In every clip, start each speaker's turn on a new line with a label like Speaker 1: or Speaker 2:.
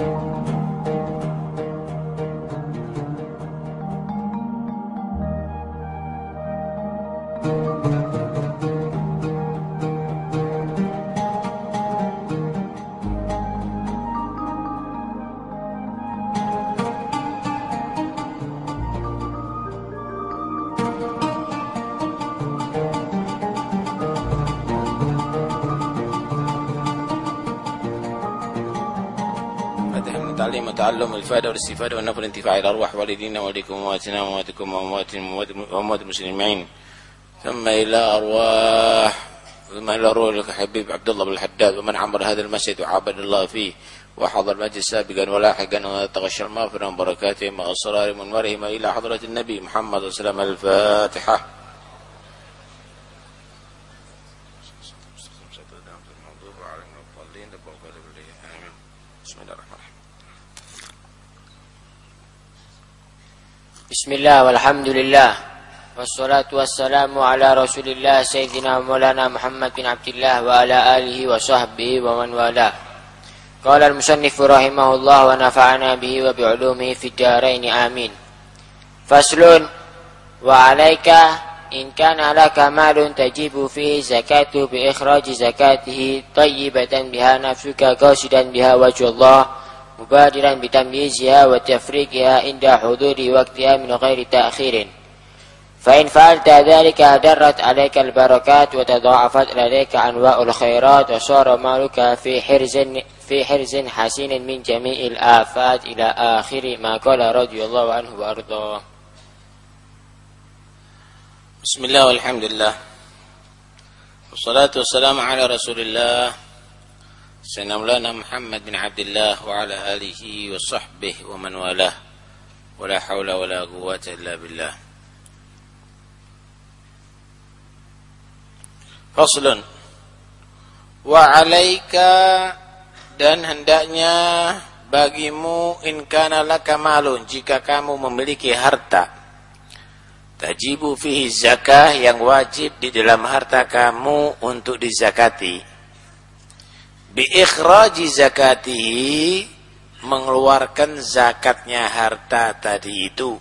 Speaker 1: more. والتعلم والإفادة والاستفادة والنفع والانتفاع إلى أرواح والدينا ووالديكم وأمواتنا وأمواتكم وأموات المسلمين. ثم إلى أرواح ثم إلى روح الحبيب عبد الله بن الحداد ومن عمر هذا المسجد وعبد الله فيه وحضر المجلس سابقا ولاحقا وتغشى المغفرة وبركاتهم وأسرار منورهم إلى حضرة النبي محمد صلى الله عليه وسلم. الفاتحة.
Speaker 2: Bismillah walhamdulillah. Wassalatu wassalamu ala rasulillah Sayyidina maulana Muhammad bin Abdullah Wa ala alihi wa sahbihi wa man wala. Qala al-musannifu rahimahullah Wa nafa'ana bihi wa bi'ulumihi Fidaraini amin. Faslun Wa alaika In kana laka malun tajibu fihi zakatu Bi ikhraji zakatihi Tayyibatan biha nafsuka Qasidan biha wajullah مبادرا بتمييزها وتفريقها عند حضور وقتها من غير تأخير. فإن فعلت ذلك درت عليك البركات وتضاعفت لديك أنواع الخيرات وصار مالك في حرز في حرز حسين من جميع الآفات إلى آخر ما قال رضي الله عنه وأرضاه.
Speaker 1: بسم الله والحمد لله. والصلاة والسلام على رسول الله. سيدنا مولانا محمد بن عبد الله وعلى آله وصحبه ومن والاه ولا حول ولا قوة إلا بالله فصل وعليك dan hendaknya bagimu in kana laka malun jika kamu memiliki harta tajibu fihi zakah yang wajib di dalam harta kamu untuk dizakati biikhraji zakatihi mengeluarkan zakatnya harta tadi itu.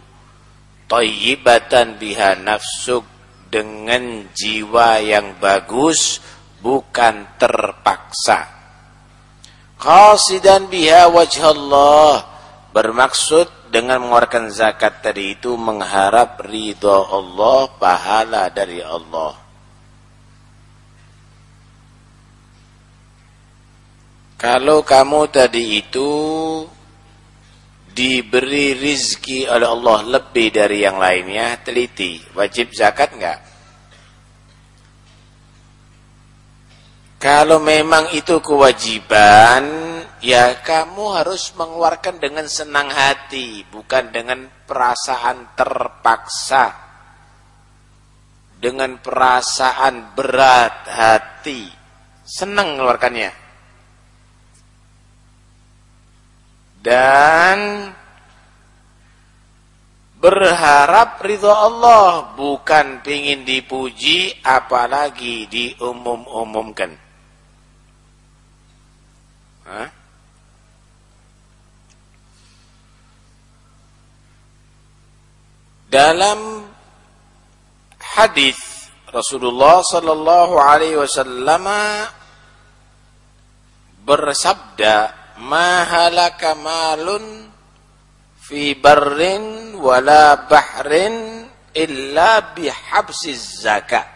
Speaker 1: Tayyibatan biha nafsuk dengan jiwa yang bagus bukan terpaksa. Qasidan biha wajhallah bermaksud dengan mengeluarkan zakat tadi itu mengharap ridha Allah pahala dari Allah Kalau kamu tadi itu diberi rizki oleh Allah lebih dari yang lainnya, teliti. Wajib zakat enggak? Kalau memang itu kewajiban, ya kamu harus mengeluarkan dengan senang hati, bukan dengan perasaan terpaksa. Dengan perasaan berat hati. Senang mengeluarkannya. Dan berharap ridho Allah bukan ingin dipuji apalagi diumum-umumkan. Dalam hadis Rasulullah sallallahu alaihi wasallam bersabda mahalaka malun fi barrin wala bahrin illa bihabsiz zakat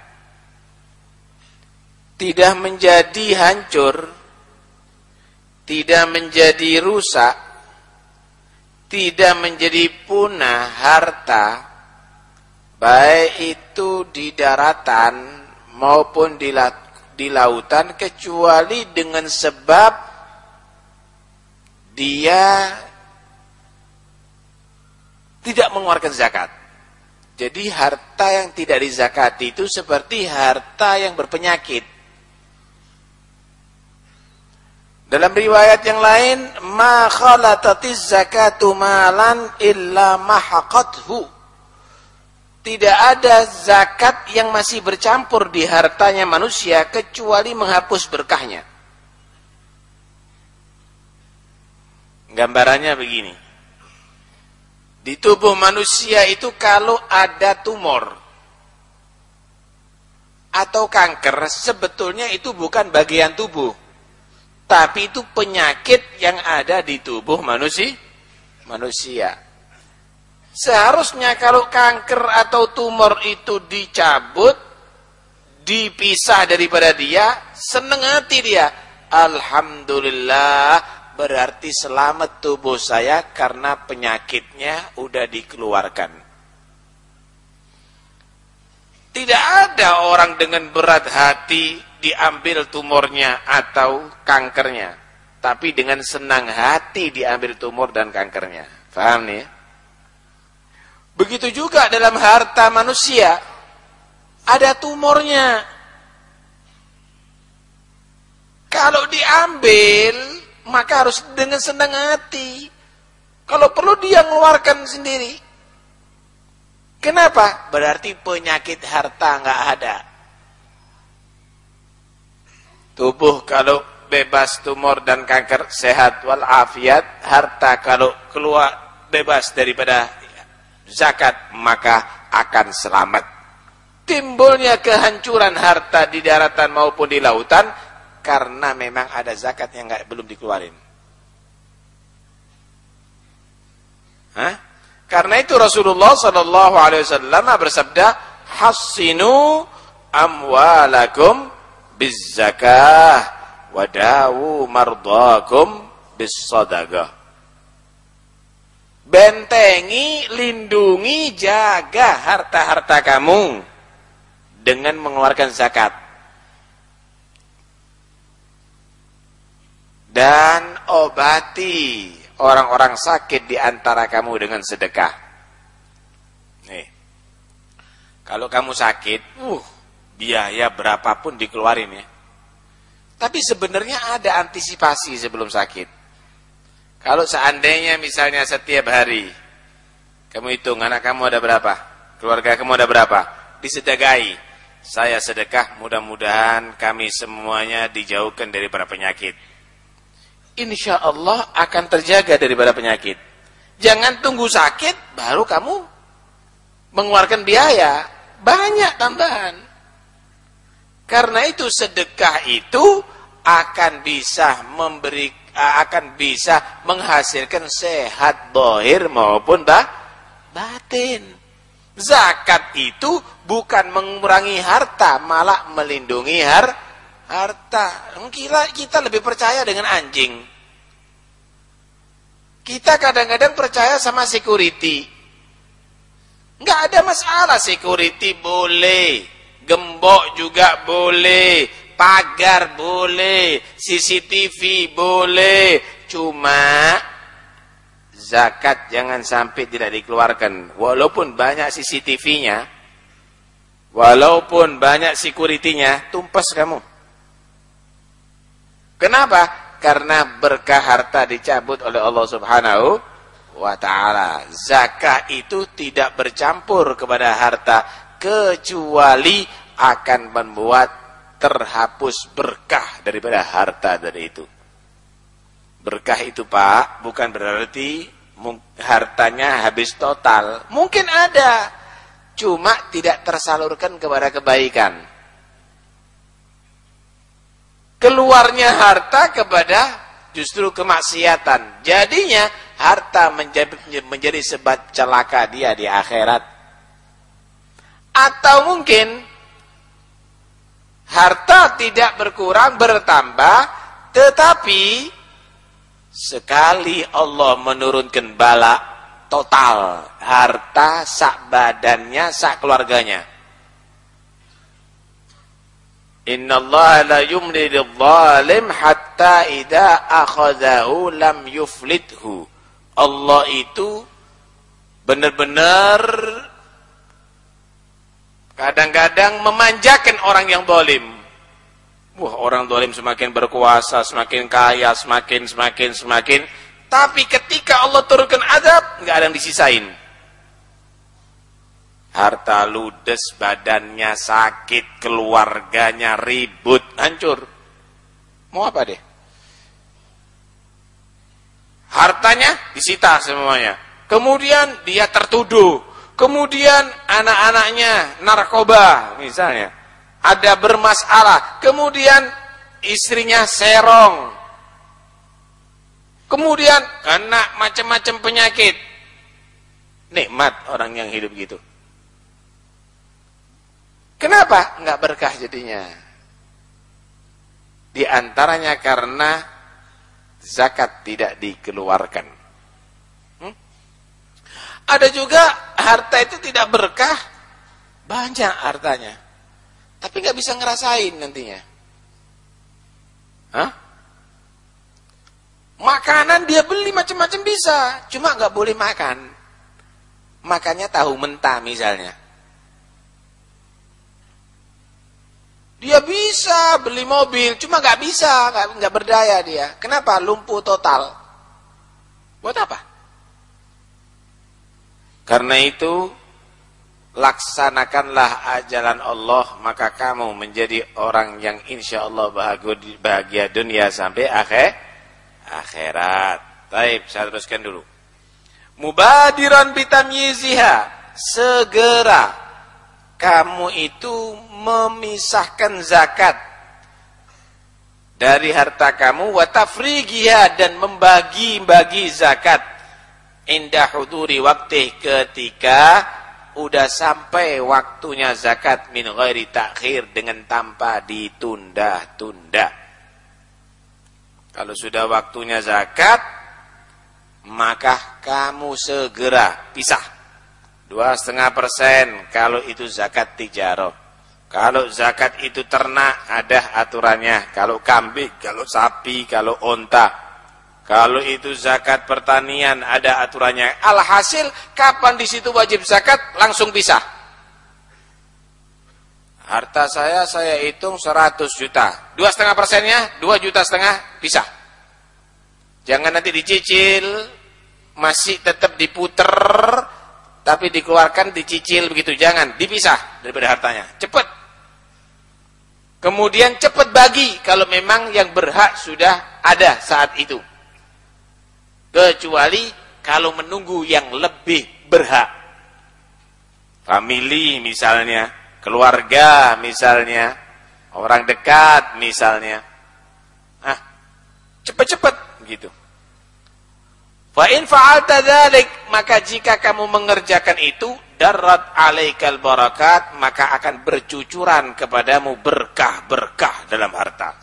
Speaker 1: tidak menjadi hancur tidak menjadi rusak tidak menjadi punah harta baik itu di daratan maupun di, di lautan kecuali dengan sebab dia tidak mengeluarkan zakat. Jadi harta yang tidak dizakati itu seperti harta yang berpenyakit. Dalam riwayat yang lain, ma khalatatiz zakatu malan illa mahaqathu. Tidak ada zakat yang masih bercampur di hartanya manusia kecuali menghapus berkahnya. Gambarannya begini. Di tubuh manusia itu kalau ada tumor atau kanker, sebetulnya itu bukan bagian tubuh. Tapi itu penyakit yang ada di tubuh manusia. manusia. Seharusnya kalau kanker atau tumor itu dicabut, dipisah daripada dia, seneng hati dia. Alhamdulillah, berarti selamat tubuh saya karena penyakitnya udah dikeluarkan. Tidak ada orang dengan berat hati diambil tumornya atau kankernya. Tapi dengan senang hati diambil tumor dan kankernya. Faham nih? Begitu juga dalam harta manusia. Ada tumornya. Kalau diambil, maka harus dengan senang hati. Kalau perlu dia mengeluarkan sendiri. Kenapa? Berarti penyakit harta nggak ada. Tubuh kalau bebas tumor dan kanker sehat walafiat, harta kalau keluar bebas daripada zakat maka akan selamat. Timbulnya kehancuran harta di daratan maupun di lautan karena memang ada zakat yang nggak belum dikeluarin. Hah? Karena itu Rasulullah Shallallahu Alaihi Wasallam bersabda, "Hassinu amwalakum bizzakah wadawu mardakum bis sadaqah." bentengi, lindungi, jaga harta-harta kamu dengan mengeluarkan zakat. Dan obati orang-orang sakit di antara kamu dengan sedekah. Nih. Kalau kamu sakit, uh, biaya berapapun dikeluarin ya. Tapi sebenarnya ada antisipasi sebelum sakit. Kalau seandainya misalnya setiap hari kamu hitung anak kamu ada berapa, keluarga kamu ada berapa, disedekahi. Saya sedekah mudah-mudahan kami semuanya dijauhkan dari para penyakit. Insya Allah akan terjaga dari para penyakit. Jangan tunggu sakit baru kamu mengeluarkan biaya. Banyak tambahan. Karena itu sedekah itu akan bisa memberi akan bisa menghasilkan sehat dohir maupun bah, batin. Zakat itu bukan mengurangi harta, malah melindungi har, harta. Kira kita lebih percaya dengan anjing. Kita kadang-kadang percaya sama security. Enggak ada masalah security boleh, gembok juga boleh, pagar boleh, CCTV boleh, cuma zakat jangan sampai tidak dikeluarkan. Walaupun banyak CCTV-nya, walaupun banyak security-nya, tumpas kamu. Kenapa? Karena berkah harta dicabut oleh Allah Subhanahu wa taala. Zakat itu tidak bercampur kepada harta kecuali akan membuat terhapus berkah daripada harta dari itu. Berkah itu Pak, bukan berarti hartanya habis total. Mungkin ada, cuma tidak tersalurkan kepada kebaikan. Keluarnya harta kepada justru kemaksiatan. Jadinya harta menjadi, menjadi sebab celaka dia di akhirat. Atau mungkin harta tidak berkurang bertambah tetapi sekali Allah menurunkan bala total harta sak badannya sak keluarganya Innallaha la yumlil zalim hatta idza akhadhahu lam yuflithu Allah itu benar-benar Kadang-kadang memanjakan orang yang dolim. Wah, orang dolim semakin berkuasa, semakin kaya, semakin, semakin, semakin. Tapi ketika Allah turunkan adab, nggak ada yang disisain. Harta ludes, badannya sakit, keluarganya ribut, hancur. Mau apa deh? hartanya disita semuanya. Kemudian dia tertuduh. Kemudian anak-anaknya narkoba misalnya. Ada bermasalah. Kemudian istrinya serong. Kemudian kena macam-macam penyakit. Nikmat orang yang hidup gitu. Kenapa? Enggak berkah jadinya. Di antaranya karena zakat tidak dikeluarkan. Hmm? Ada juga harta itu tidak berkah, banyak hartanya. Tapi nggak bisa ngerasain nantinya. Hah? Makanan dia beli macam-macam bisa, cuma nggak boleh makan. Makannya tahu mentah misalnya. Dia bisa beli mobil, cuma nggak bisa, nggak berdaya dia. Kenapa? Lumpuh total. Buat apa? Karena itu laksanakanlah ajalan Allah maka kamu menjadi orang yang insya Allah bahagia, dunia sampai akhir akhirat. Taib, saya teruskan dulu. Mubadiran bitamyiziha segera kamu itu memisahkan zakat dari harta kamu wa tafrigiha dan membagi-bagi zakat indah huduri waktu ketika udah sampai waktunya zakat min ghairi takhir dengan tanpa ditunda-tunda. Kalau sudah waktunya zakat, maka kamu segera pisah dua setengah persen kalau itu zakat tijaroh. Kalau zakat itu ternak ada aturannya. Kalau kambing, kalau sapi, kalau onta. Kalau itu zakat pertanian ada aturannya. Alhasil kapan di situ wajib zakat langsung pisah. Harta saya saya hitung 100 juta. Dua setengah persennya dua juta setengah pisah. Jangan nanti dicicil masih tetap diputer tapi dikeluarkan dicicil begitu. Jangan dipisah daripada hartanya. Cepat kemudian cepat bagi kalau memang yang berhak sudah ada saat itu. Kecuali kalau menunggu yang lebih berhak. Family misalnya keluarga misalnya orang dekat misalnya. Ah cepat-cepat gitu Fa in fa'alta dzalik maka jika kamu mengerjakan itu darat alaikal barakat maka akan bercucuran kepadamu berkah-berkah dalam harta.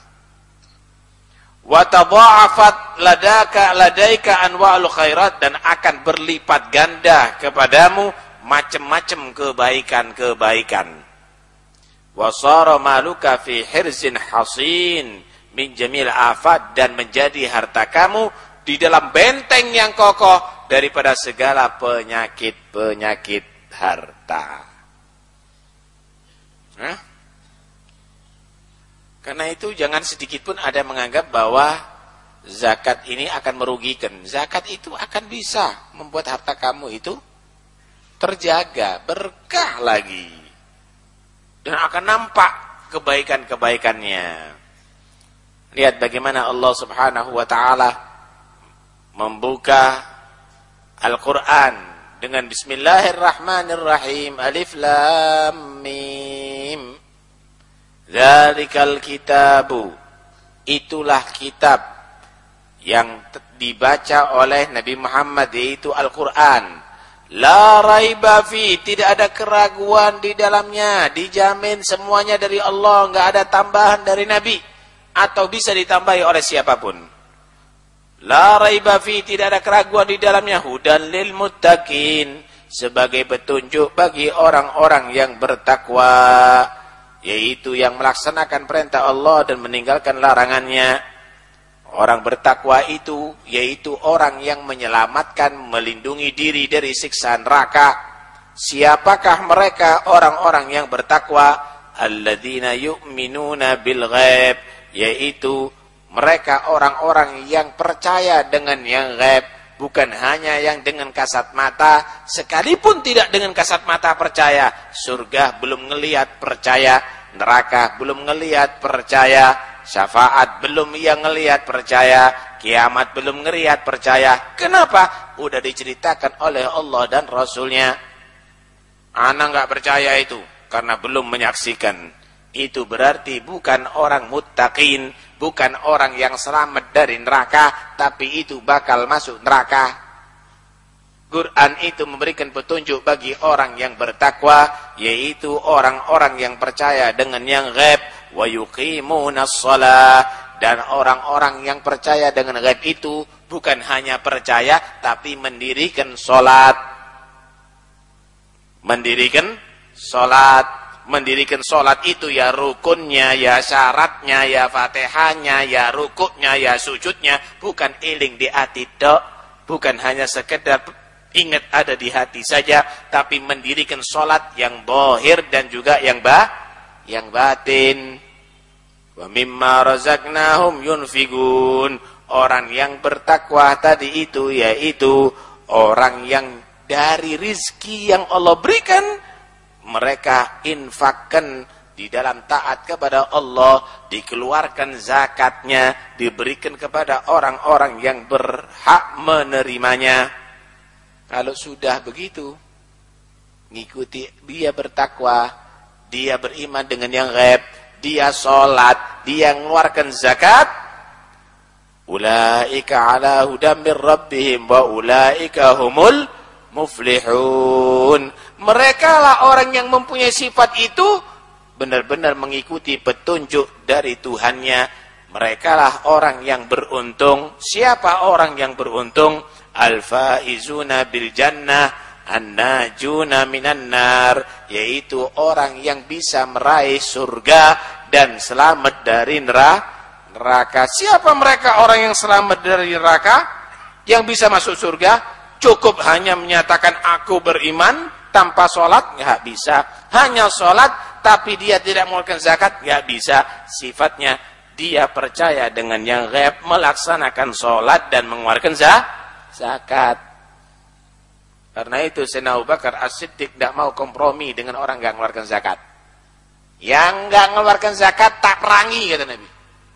Speaker 1: Wa tadha'afat ladaka ladaika anwa'ul khairat dan akan berlipat ganda kepadamu macam-macam kebaikan-kebaikan. Wa sara maluka fi hirzin hasin min jamil afat dan menjadi harta kamu di dalam benteng yang kokoh daripada segala penyakit-penyakit harta. Nah, karena itu jangan sedikit pun ada menganggap bahwa zakat ini akan merugikan. Zakat itu akan bisa membuat harta kamu itu terjaga, berkah lagi. Dan akan nampak kebaikan-kebaikannya. Lihat bagaimana Allah Subhanahu wa taala membuka Al-Quran dengan Bismillahirrahmanirrahim Alif Lam Mim. Zalikal kitabu. Itulah kitab yang dibaca oleh Nabi Muhammad yaitu Al-Quran. La raiba fi, tidak ada keraguan di dalamnya, dijamin semuanya dari Allah, enggak ada tambahan dari Nabi atau bisa ditambahi oleh siapa pun. La raiba fi tidak ada keraguan di dalamnya hudan lil muttaqin sebagai petunjuk bagi orang-orang yang bertakwa yaitu yang melaksanakan perintah Allah dan meninggalkan larangannya. Orang bertakwa itu yaitu orang yang menyelamatkan melindungi diri dari siksa neraka. Siapakah mereka orang-orang yang bertakwa? Alladzina yu'minuna bil ghaib yaitu mereka orang-orang yang percaya dengan yang gaib, bukan hanya yang dengan kasat mata, sekalipun tidak dengan kasat mata percaya, surga belum ngelihat percaya, neraka belum ngelihat percaya, syafaat belum ia ngelihat percaya, kiamat belum ngeriat percaya. Kenapa? Udah diceritakan oleh Allah dan Rasulnya. Anak nggak percaya itu karena belum menyaksikan. Itu berarti bukan orang muttaqin, bukan orang yang selamat dari neraka, tapi itu bakal masuk neraka. Quran itu memberikan petunjuk bagi orang yang bertakwa, yaitu orang-orang yang percaya dengan yang gaib, wa yuqimunas dan orang-orang yang percaya dengan gaib itu bukan hanya percaya tapi mendirikan salat. Mendirikan salat, mendirikan salat itu ya rukunnya, ya syaratnya, ya Fatihahnya, ya rukuknya, ya sujudnya, bukan iling di hati dok, bukan hanya sekedar ingat ada di hati saja tapi mendirikan sholat yang bohir dan juga yang bah yang batin. Wa mimma razaqnahum yunfigun orang yang bertakwa tadi itu yaitu orang yang dari rizki yang Allah berikan mereka infakkan di dalam taat kepada Allah dikeluarkan zakatnya diberikan kepada orang-orang yang berhak menerimanya kalau sudah begitu, ngikuti dia bertakwa, dia beriman dengan yang gaib, dia sholat, dia mengeluarkan zakat, ulaika ala hudam min rabbihim wa ulaika humul muflihun. Mereka lah orang yang mempunyai sifat itu benar-benar mengikuti petunjuk dari Tuhannya. Mereka lah orang yang beruntung. Siapa orang yang beruntung? al-faizuna bil jannah an-najuna minan nar yaitu orang yang bisa meraih surga dan selamat dari neraka. Siapa mereka orang yang selamat dari neraka? Yang bisa masuk surga cukup hanya menyatakan aku beriman tanpa sholat nggak bisa. Hanya sholat tapi dia tidak mengeluarkan zakat nggak bisa. Sifatnya dia percaya dengan yang gaib melaksanakan sholat dan mengeluarkan zakat. Karena itu Sayyidina Abu Bakar As-Siddiq tidak mau kompromi dengan orang yang mengeluarkan zakat. Yang nggak mengeluarkan zakat tak perangi kata Nabi.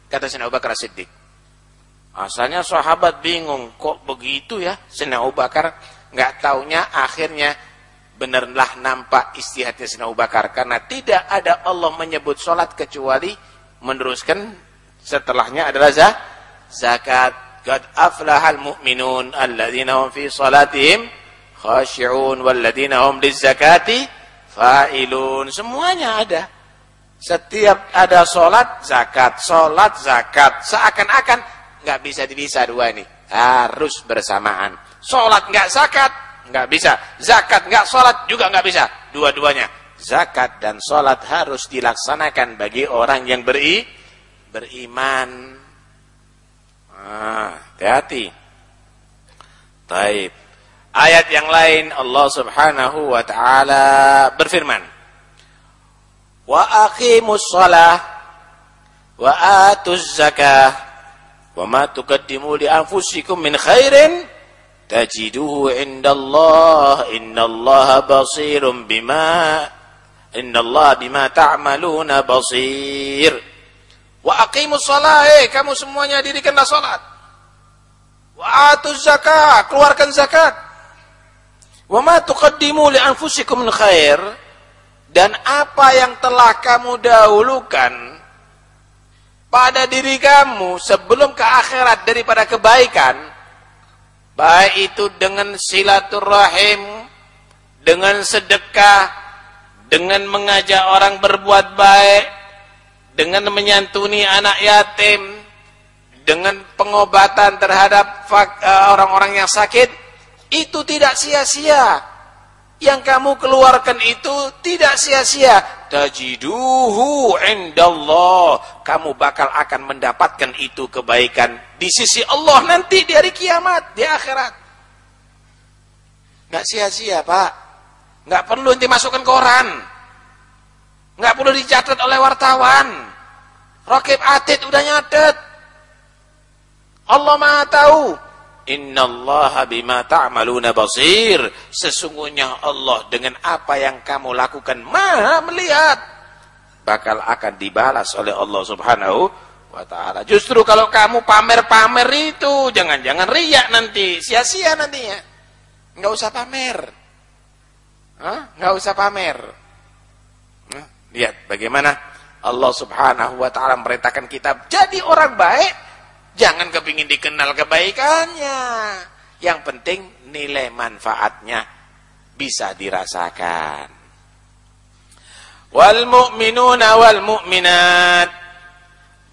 Speaker 1: Kata Sayyidina Abu Bakar As-Siddiq. Asalnya sahabat bingung, kok begitu ya Sayyidina Abu Bakar nggak taunya akhirnya benarlah nampak istihadnya Sina Abu Bakar. Karena tidak ada Allah menyebut sholat kecuali meneruskan setelahnya adalah zah, zakat. Qad aflahal mu'minun alladzina hum fi salatihim khashi'un walladzina hum lizakati fa'ilun. Semuanya ada. Setiap ada sholat zakat sholat zakat. Seakan-akan nggak bisa dipisah dua ini. Harus bersamaan. Sholat nggak zakat nggak bisa zakat nggak sholat juga nggak bisa dua-duanya zakat dan sholat harus dilaksanakan bagi orang yang beri beriman Ah, hati-hati. Taib. Ayat yang lain Allah Subhanahu wa taala berfirman, "Wa aqimus shalah wa atuz zakah wa ma tuqaddimu li anfusikum min khairin tajiduhu indallah innallaha basirun bima innallaha bima ta'maluna basir." Wa aqimus shalah, eh kamu semuanya dirikanlah salat. Wa atuz keluarkan zakat. Wa ma tuqaddimu li dan apa yang telah kamu dahulukan pada diri kamu sebelum ke akhirat daripada kebaikan baik itu dengan silaturahim dengan sedekah dengan mengajak orang berbuat baik dengan menyantuni anak yatim, dengan pengobatan terhadap eh, orang-orang yang sakit, itu tidak sia-sia. Yang kamu keluarkan itu tidak sia-sia. Tajiduhu indallah. Kamu bakal akan mendapatkan itu kebaikan di sisi Allah nanti di hari kiamat, di akhirat. Nggak sia-sia, Pak. Nggak perlu nanti masukkan koran. Nggak perlu dicatat oleh wartawan. Rakib atid udah nyatet. Allah Maha tahu. Innallaha bima ta'maluna basir. Sesungguhnya Allah dengan apa yang kamu lakukan Maha melihat. Bakal akan dibalas oleh Allah Subhanahu wa taala. Justru kalau kamu pamer-pamer itu jangan-jangan riak nanti, sia-sia nantinya. Enggak usah pamer. Hah? Enggak usah pamer. Nah, lihat bagaimana Allah Subhanahu wa taala merintahkan kita jadi orang baik, jangan kepingin dikenal kebaikannya. Yang penting nilai manfaatnya bisa dirasakan. Wal mu'minuna wal mu'minat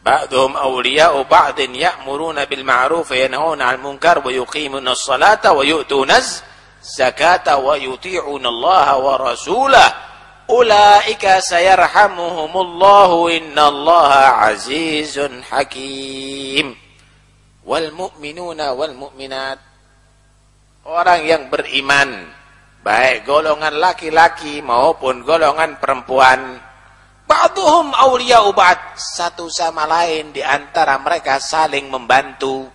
Speaker 1: ba'dhum awliya'u ba'din ya'muruna bil ma'ruf wa yanhauna 'anil munkar wa yuqimuna as-salata wa yu'tuna az-zakata wa yuti'una Allah wa rasulahu. Ulaika sayarhamuhumullahu. Innallaha 'azizun hakim. Wal mu'minuna wal mu'minat. Orang yang beriman baik golongan laki-laki maupun golongan perempuan ba'duhum awliya'u ba'd satu sama lain di antara mereka saling membantu.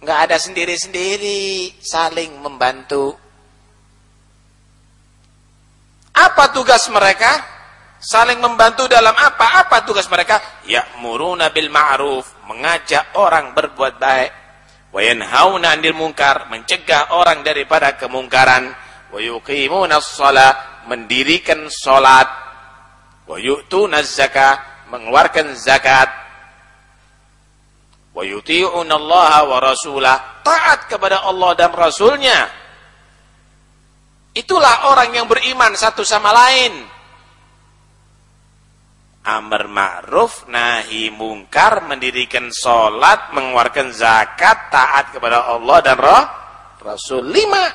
Speaker 1: Enggak ada sendiri-sendiri saling membantu. Apa tugas mereka? Saling membantu dalam apa? Apa tugas mereka? Ya'muruna bil ma'ruf mengajak orang berbuat baik. Wa yanhauna 'anil munkar mencegah orang daripada kemungkaran. Wa yuqimuna mendirikan salat wa yu'tuna zakah mengeluarkan zakat wa yuti'una Allah wa rasulah taat kepada Allah dan rasulnya itulah orang yang beriman satu sama lain amar ma'ruf, nahi mungkar, mendirikan sholat, mengeluarkan zakat, taat kepada Allah dan Rasul. Lima.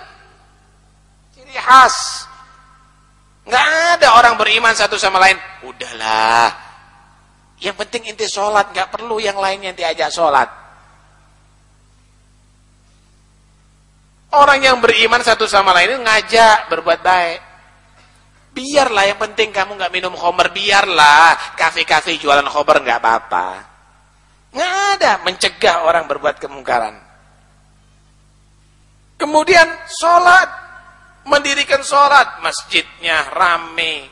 Speaker 1: Ciri khas. Nggak ada orang beriman satu sama lain. Udahlah. Yang penting inti sholat, nggak perlu yang lainnya diajak sholat. Orang yang beriman satu sama lain ngajak berbuat baik. Biarlah yang penting kamu nggak minum khomer, biarlah kafe-kafe jualan khomer nggak apa-apa. Nggak ada mencegah orang berbuat kemungkaran. Kemudian sholat, mendirikan sholat, masjidnya rame,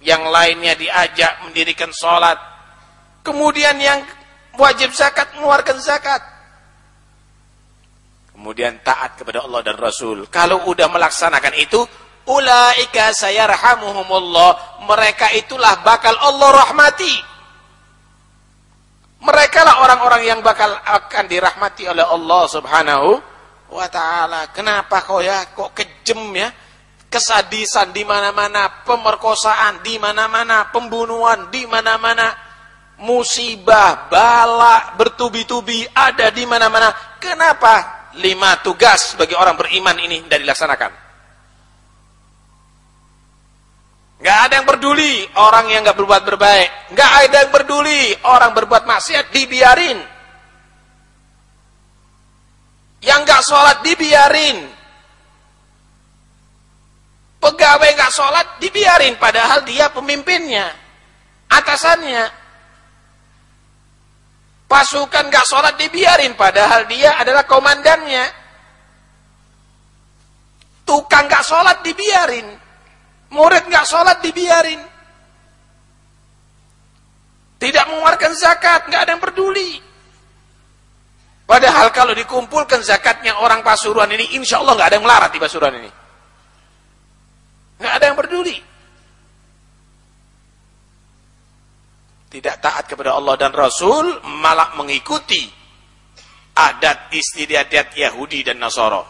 Speaker 1: yang lainnya diajak mendirikan sholat. Kemudian yang wajib zakat mengeluarkan zakat. Kemudian taat kepada Allah dan Rasul. Kalau udah melaksanakan itu, Ulaika sayarhamuhumullah. Mereka itulah bakal Allah rahmati. Mereka lah orang-orang yang bakal akan dirahmati oleh Allah subhanahu wa ta'ala. Kenapa kok ya? Kok kejem ya? Kesadisan di mana-mana, pemerkosaan di mana-mana, pembunuhan di mana-mana, musibah, bala, bertubi-tubi ada di mana-mana. Kenapa? Lima tugas bagi orang beriman ini tidak dilaksanakan. Gak ada yang peduli orang yang gak berbuat berbaik. Gak ada yang peduli orang berbuat maksiat dibiarin. Yang gak sholat dibiarin. Pegawai gak sholat dibiarin. Padahal dia pemimpinnya. Atasannya. Pasukan gak sholat dibiarin. Padahal dia adalah komandannya. Tukang gak sholat dibiarin Murid nggak sholat dibiarin. Tidak mengeluarkan zakat, nggak ada yang peduli. Padahal kalau dikumpulkan zakatnya orang Pasuruan ini, insya Allah nggak ada yang melarat di Pasuruan ini. Nggak ada yang peduli. Tidak taat kepada Allah dan Rasul, malah mengikuti adat istiadat Yahudi dan Nasoro.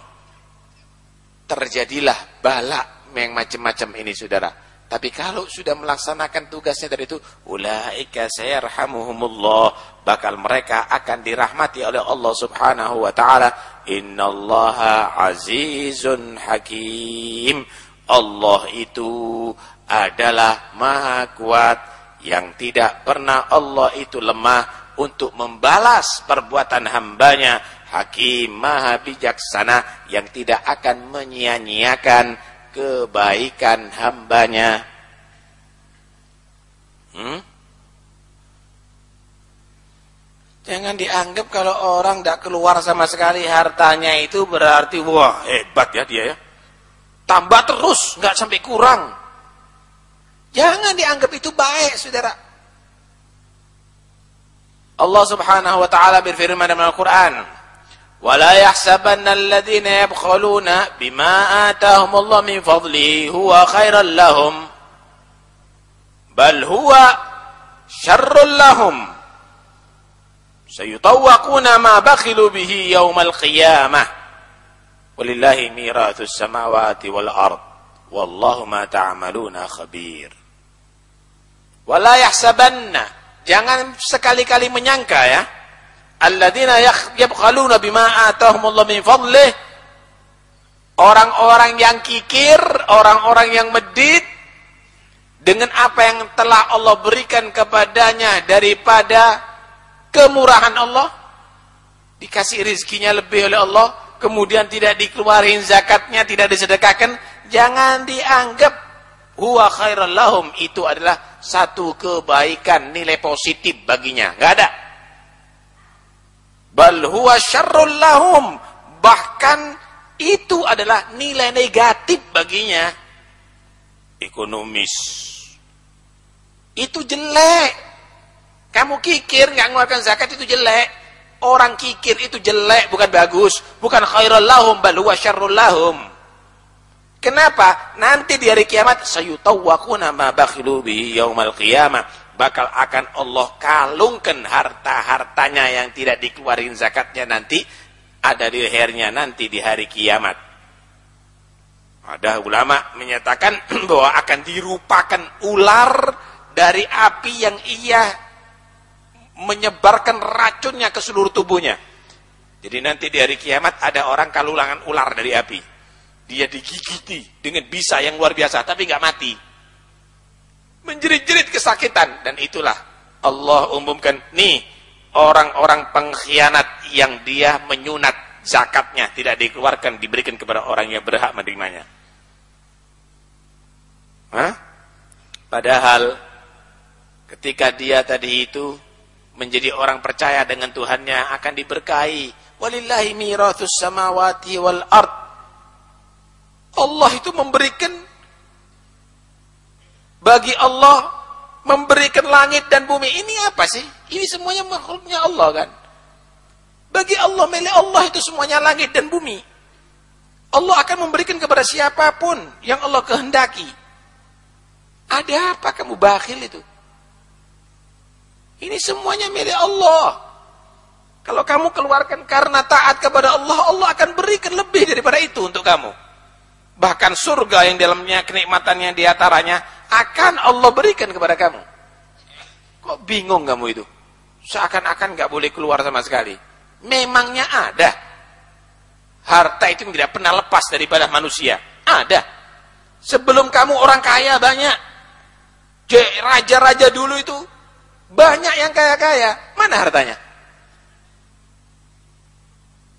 Speaker 1: Terjadilah balak yang macam-macam ini saudara. Tapi kalau sudah melaksanakan tugasnya dari itu, ulaika sayarhamuhumullah, bakal mereka akan dirahmati oleh Allah Subhanahu wa taala. Innallaha azizun hakim. Allah itu adalah maha kuat yang tidak pernah Allah itu lemah untuk membalas perbuatan hambanya. Hakim maha bijaksana yang tidak akan menyia-nyiakan kebaikan hambanya. Hmm? Jangan dianggap kalau orang tidak keluar sama sekali hartanya itu berarti wah hebat ya dia ya. Tambah terus, nggak sampai kurang. Jangan dianggap itu baik, saudara. Allah Subhanahu wa taala berfirman dalam Al-Qur'an, "Wa la yahsabanna alladhina yabkhaluna bima Allah min fadlihi huwa khairan lahum bal huwa syarrun lahum." Sayutawwaquna ma bakhilu bihi yawmal qiyamah. Walillahi mirathus samawati wal ard. Wallahu ma ta'maluna khabir. Wala yahsabanna. Jangan sekali-kali menyangka ya. Alladzina yabkhaluna bima atahumullah min fadlih. Orang-orang yang kikir, orang-orang yang medit dengan apa yang telah Allah berikan kepadanya daripada kemurahan Allah. Dikasih rizkinya lebih oleh Allah, kemudian tidak dikeluarin zakatnya, tidak disedekahkan, jangan dianggap huwa khairal lahum. Itu adalah satu kebaikan nilai positif baginya. Nggak ada. Bal huwa syarrul lahum. Bahkan itu adalah nilai negatif baginya. Ekonomis. Itu jelek kamu kikir nggak mengeluarkan zakat itu jelek orang kikir itu jelek bukan bagus bukan khairul lahum bal lahum Kenapa? Nanti di hari kiamat sayutawwaquna ma bakhilu bihi yaumal qiyamah. Bakal akan Allah kalungkan harta-hartanya yang tidak dikeluarin zakatnya nanti ada di lehernya nanti di hari kiamat. Ada ulama menyatakan bahwa akan dirupakan ular dari api yang ia menyebarkan racunnya ke seluruh tubuhnya. Jadi nanti di hari kiamat ada orang kalulangan ular dari api dia digigiti dengan bisa yang luar biasa tapi nggak mati menjerit-jerit kesakitan dan itulah Allah umumkan nih orang-orang pengkhianat yang dia menyunat zakatnya tidak dikeluarkan diberikan kepada orang yang berhak menerimanya Hah? padahal ketika dia tadi itu menjadi orang percaya dengan Tuhannya akan diberkahi walillahi mirathus samawati wal ard Allah itu memberikan bagi Allah memberikan langit dan bumi ini apa sih? Ini semuanya makhluknya Allah kan. Bagi Allah milik Allah itu semuanya langit dan bumi. Allah akan memberikan kepada siapa pun yang Allah kehendaki. Ada apa kamu bakhil itu? Ini semuanya milik Allah. Kalau kamu keluarkan karena taat kepada Allah, Allah akan berikan lebih daripada itu untuk kamu bahkan surga yang dalamnya kenikmatannya di antaranya akan Allah berikan kepada kamu. Kok bingung kamu itu? Seakan-akan nggak boleh keluar sama sekali. Memangnya ada. Harta itu tidak pernah lepas daripada manusia. Ada. Sebelum kamu orang kaya banyak. Raja-raja dulu itu banyak yang kaya-kaya. Mana hartanya?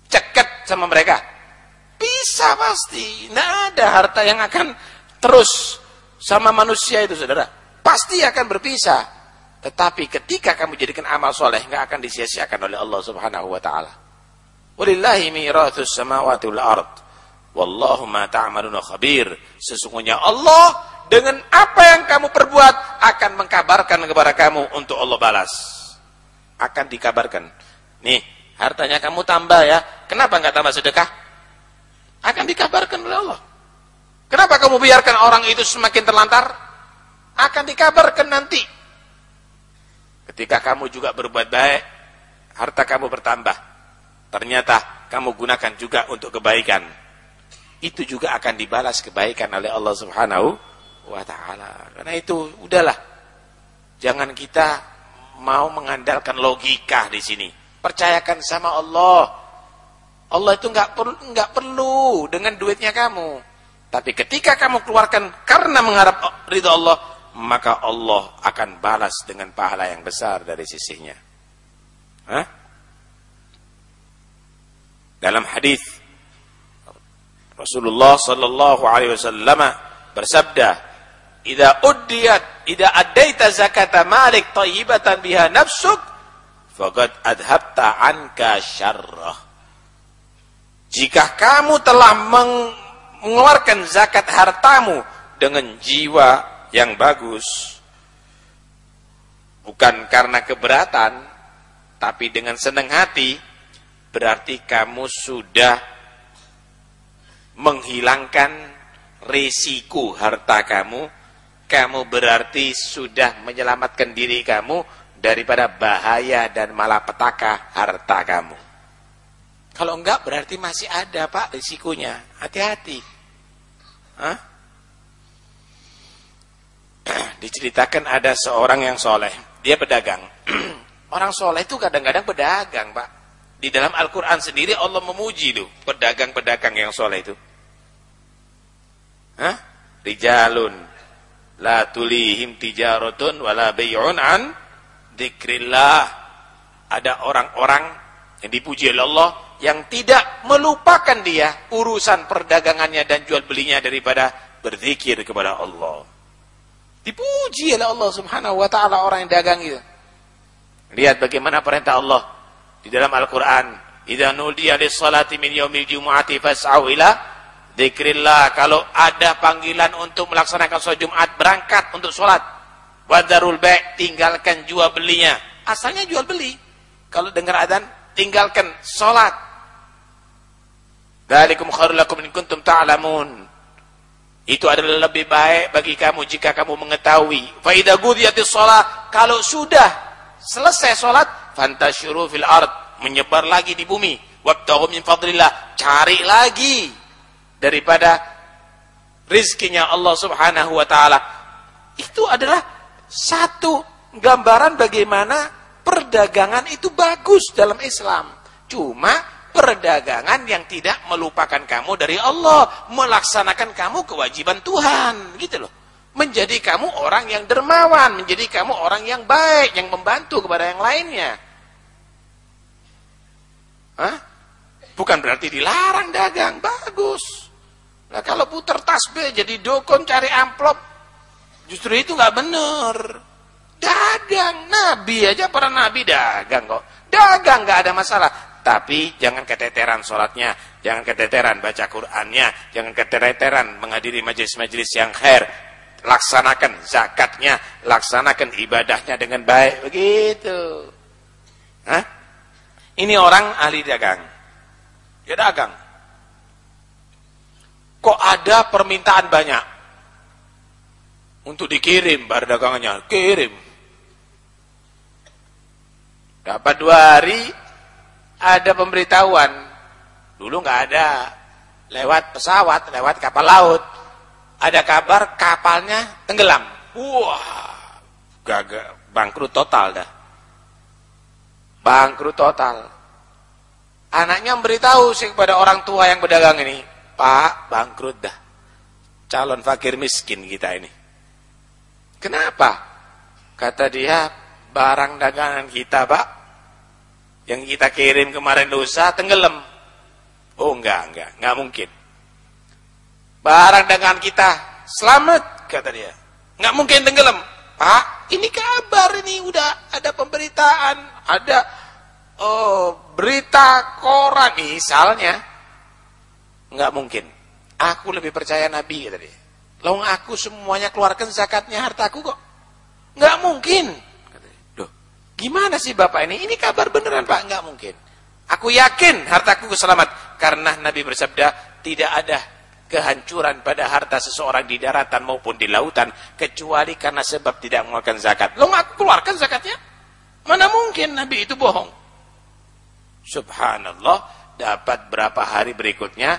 Speaker 1: Ceket sama mereka bisa pasti. Tidak ada harta yang akan terus sama manusia itu saudara. Pasti akan berpisah. Tetapi ketika kamu jadikan amal soleh, nggak akan disia-siakan oleh Allah subhanahu wa ta'ala. Walillahi mirathus samawati wal ard. Wallahu ma khabir. Sesungguhnya Allah dengan apa yang kamu perbuat akan mengkabarkan kepada kamu untuk Allah balas. Akan dikabarkan. Nih, hartanya kamu tambah ya. Kenapa nggak tambah sedekah? akan dikabarkan oleh Allah. Kenapa kamu biarkan orang itu semakin terlantar? Akan dikabarkan nanti. Ketika kamu juga berbuat baik, harta kamu bertambah. Ternyata kamu gunakan juga untuk kebaikan. Itu juga akan dibalas kebaikan oleh Allah Subhanahu wa taala. Karena itu udahlah. Jangan kita mau mengandalkan logika di sini. Percayakan sama Allah. Allah itu nggak perlu nggak perlu dengan duitnya kamu. Tapi ketika kamu keluarkan karena mengharap ridha Allah, maka Allah akan balas dengan pahala yang besar dari sisinya. Hah? Dalam hadis Rasulullah sallallahu alaihi wasallam bersabda, "Idza uddiyat, idza addaita zakata malik thayyibatan biha nafsuk, faqad adhabta anka syarrah." Jika kamu telah mengeluarkan zakat hartamu dengan jiwa yang bagus, bukan karena keberatan, tapi dengan senang hati, berarti kamu sudah menghilangkan risiko harta kamu, kamu berarti sudah menyelamatkan diri kamu daripada bahaya dan malapetaka harta kamu. Kalau enggak berarti masih ada pak risikonya, hati-hati. Diceritakan ada seorang yang soleh, dia pedagang. Orang soleh itu kadang-kadang pedagang pak. Di dalam Al-Quran sendiri Allah memuji tuh pedagang-pedagang yang soleh itu. Hah? Rijalun la tulihim tijaratun wala bay'un an dzikrillah. Ada orang-orang yang dipuji oleh Allah yang tidak melupakan dia urusan perdagangannya dan jual belinya daripada berzikir kepada Allah. Dipuji oleh Allah Subhanahu wa taala orang yang dagang itu. Lihat bagaimana perintah Allah di dalam Al-Qur'an, "Idza nudiya lis-salati min yaumil jumu'ati fas'au ila dzikrillah." Kalau ada panggilan untuk melaksanakan salat Jumat, berangkat untuk salat. Wadarul bai' tinggalkan jual belinya. Asalnya jual beli. Kalau dengar adzan, tinggalkan salat. Dzalikum khairul lakum in kuntum ta'lamun. Itu adalah lebih baik bagi kamu jika kamu mengetahui. Fa idza shalah, kalau sudah selesai salat, fantasyuru fil ard, menyebar lagi di bumi. Wabtaghu min fadlillah, cari lagi daripada rizkinya Allah Subhanahu wa taala. Itu adalah satu gambaran bagaimana perdagangan itu bagus dalam Islam. Cuma perdagangan yang tidak melupakan kamu dari Allah, melaksanakan kamu kewajiban Tuhan, gitu loh. Menjadi kamu orang yang dermawan, menjadi kamu orang yang baik, yang membantu kepada yang lainnya. Hah? Bukan berarti dilarang dagang, bagus. Nah kalau putar tasbih jadi dokon cari amplop, justru itu nggak bener. Dagang, nabi aja para nabi dagang kok. Dagang nggak ada masalah tapi jangan keteteran sholatnya, jangan keteteran baca Qur'annya, jangan keteteran menghadiri majelis-majelis yang khair. Laksanakan zakatnya, laksanakan ibadahnya dengan baik. Begitu. Hah? Ini orang ahli dagang. Dia dagang. Kok ada permintaan banyak? Untuk dikirim bar dagangannya. Kirim. Dapat dua hari, ada pemberitahuan. Dulu nggak ada lewat pesawat, lewat kapal laut. Ada kabar kapalnya tenggelam. Wah, gagal, bangkrut total dah. Bangkrut total. Anaknya memberitahu sih kepada orang tua yang berdagang ini, Pak, bangkrut dah. Calon fakir miskin kita ini. Kenapa? Kata dia, barang dagangan kita, Pak, yang kita kirim kemarin lusa tenggelam. Oh enggak, enggak, enggak mungkin. Barang dengan kita selamat kata dia. Enggak mungkin tenggelam. Pak, ini kabar ini udah ada pemberitaan, ada oh, berita koran misalnya. Enggak mungkin. Aku lebih percaya Nabi kata dia. Lalu aku semuanya keluarkan zakatnya hartaku kok. Enggak mungkin. Gimana sih Bapak ini? Ini kabar beneran Pak? Enggak mungkin. Aku yakin hartaku selamat. Karena Nabi bersabda, tidak ada kehancuran pada harta seseorang di daratan maupun di lautan. Kecuali karena sebab tidak mengeluarkan zakat. Lo aku keluarkan zakatnya? Mana mungkin Nabi itu bohong? Subhanallah. Dapat berapa hari berikutnya,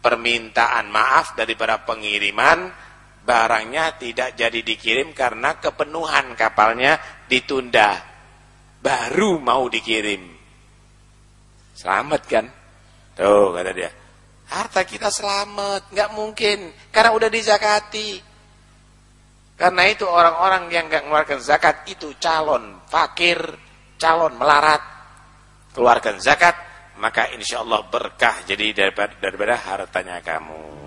Speaker 1: permintaan maaf daripada pengiriman, barangnya tidak jadi dikirim karena kepenuhan kapalnya ditunda baru mau dikirim. Selamat kan? Tuh kata dia. Harta kita selamat, nggak mungkin karena udah dizakati. Karena itu orang-orang yang nggak mengeluarkan zakat itu calon fakir, calon melarat. Keluarkan zakat, maka insya Allah berkah jadi daripada, daripada hartanya kamu.